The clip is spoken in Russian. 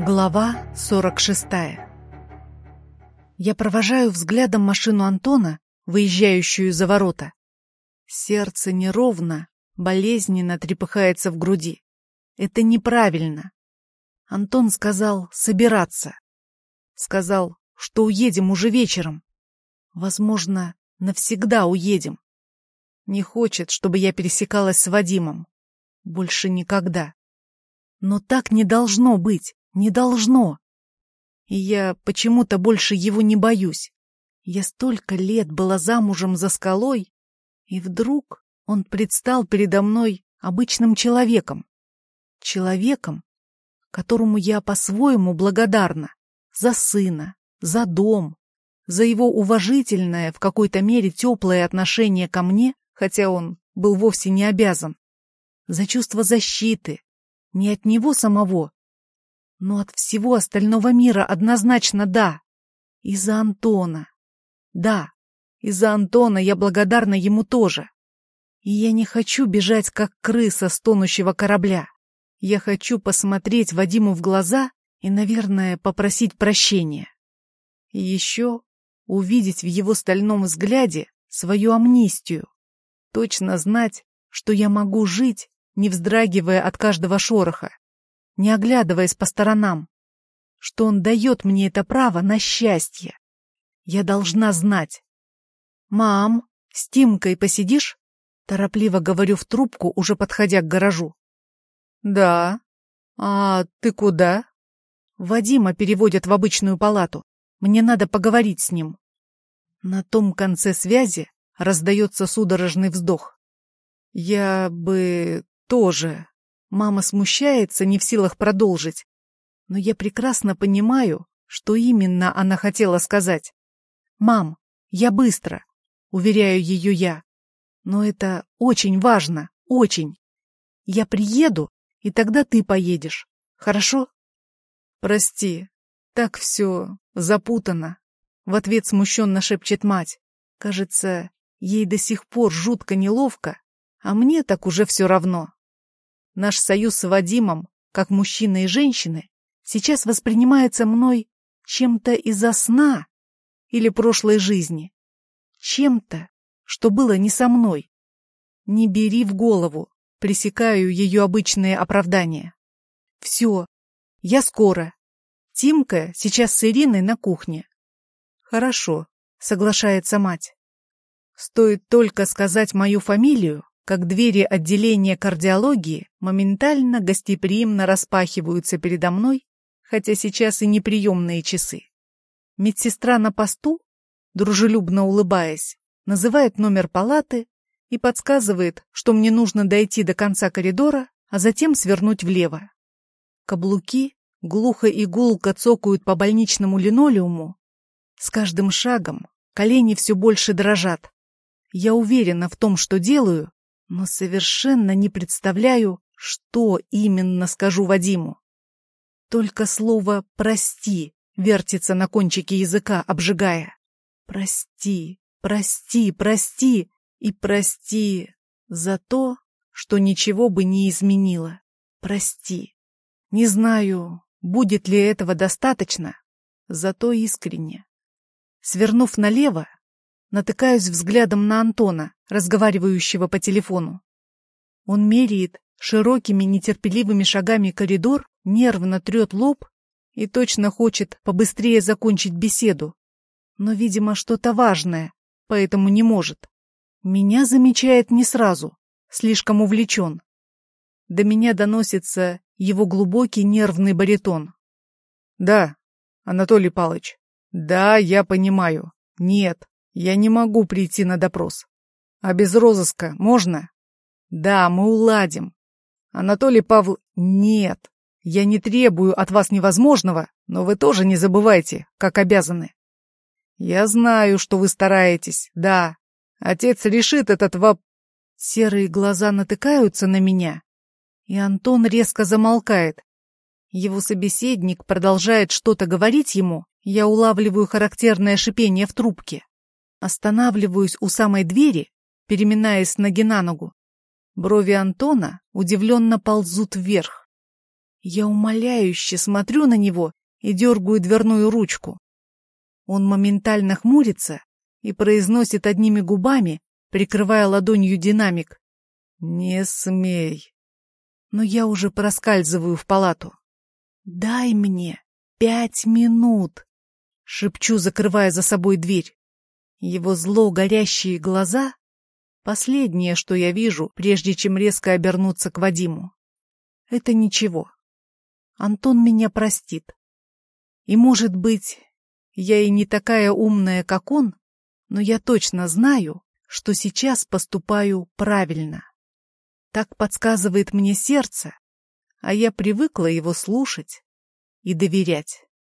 Глава 46 Я провожаю взглядом машину Антона, выезжающую за ворота. Сердце неровно, болезненно трепыхается в груди. Это неправильно. Антон сказал собираться. Сказал, что уедем уже вечером. Возможно, навсегда уедем. Не хочет, чтобы я пересекалась с Вадимом. Больше никогда. Но так не должно быть. Не должно. И я почему-то больше его не боюсь. Я столько лет была замужем за скалой, и вдруг он предстал передо мной обычным человеком. Человеком, которому я по-своему благодарна за сына, за дом, за его уважительное, в какой-то мере теплое отношение ко мне, хотя он был вовсе не обязан, за чувство защиты, не от него самого, но от всего остального мира однозначно да. Из-за Антона. Да, из-за Антона я благодарна ему тоже. И я не хочу бежать, как крыса с тонущего корабля. Я хочу посмотреть Вадиму в глаза и, наверное, попросить прощения. И еще увидеть в его стальном взгляде свою амнистию. Точно знать, что я могу жить, не вздрагивая от каждого шороха не оглядываясь по сторонам, что он дает мне это право на счастье. Я должна знать. «Мам, с Тимкой посидишь?» Торопливо говорю в трубку, уже подходя к гаражу. «Да. А ты куда?» Вадима переводят в обычную палату. Мне надо поговорить с ним. На том конце связи раздается судорожный вздох. «Я бы тоже...» Мама смущается, не в силах продолжить. Но я прекрасно понимаю, что именно она хотела сказать. «Мам, я быстро», — уверяю ее я. «Но это очень важно, очень. Я приеду, и тогда ты поедешь. Хорошо?» «Прости, так все запутано», — в ответ смущенно шепчет мать. Кажется, ей до сих пор жутко неловко, а мне так уже все равно. Наш союз с Вадимом, как мужчины и женщины, сейчас воспринимается мной чем-то из-за сна или прошлой жизни. Чем-то, что было не со мной. Не бери в голову, пресекаю ее обычные оправдания. Все, я скоро. Тимка сейчас с Ириной на кухне. Хорошо, соглашается мать. Стоит только сказать мою фамилию, как двери отделения кардиологии моментально гостеприимно распахиваются передо мной, хотя сейчас и неприемные часы. Медсестра на посту, дружелюбно улыбаясь, называет номер палаты и подсказывает, что мне нужно дойти до конца коридора, а затем свернуть влево. Каблуки глухо и гулко цокают по больничному линолеуму. С каждым шагом колени все больше дрожат. Я уверена в том, что делаю, но совершенно не представляю, что именно скажу Вадиму. Только слово «прости» вертится на кончике языка, обжигая. Прости, прости, прости и прости за то, что ничего бы не изменило. Прости. Не знаю, будет ли этого достаточно, зато искренне. Свернув налево, натыкаюсь взглядом на Антона, разговаривающего по телефону. Он меряет широкими нетерпеливыми шагами коридор, нервно трет лоб и точно хочет побыстрее закончить беседу. Но, видимо, что-то важное, поэтому не может. Меня замечает не сразу, слишком увлечен. До меня доносится его глубокий нервный баритон. «Да, Анатолий Палыч, да, я понимаю. Нет, я не могу прийти на допрос. А без розыска можно? Да, мы уладим. Анатолий Павл... Нет. Я не требую от вас невозможного, но вы тоже не забывайте, как обязаны. Я знаю, что вы стараетесь, да. Отец решит этот воп... Серые глаза натыкаются на меня, и Антон резко замолкает. Его собеседник продолжает что-то говорить ему, я улавливаю характерное шипение в трубке. Останавливаюсь у самой двери, переминаясь ноги на ногу. Брови Антона удивленно ползут вверх. Я умоляюще смотрю на него и дергаю дверную ручку. Он моментально хмурится и произносит одними губами, прикрывая ладонью динамик. «Не смей!» Но я уже проскальзываю в палату. «Дай мне пять минут!» — шепчу, закрывая за собой дверь. Его зло горящие глаза — последнее, что я вижу, прежде чем резко обернуться к Вадиму. Это ничего. Антон меня простит. И, может быть, я и не такая умная, как он, но я точно знаю, что сейчас поступаю правильно. Так подсказывает мне сердце, а я привыкла его слушать и доверять.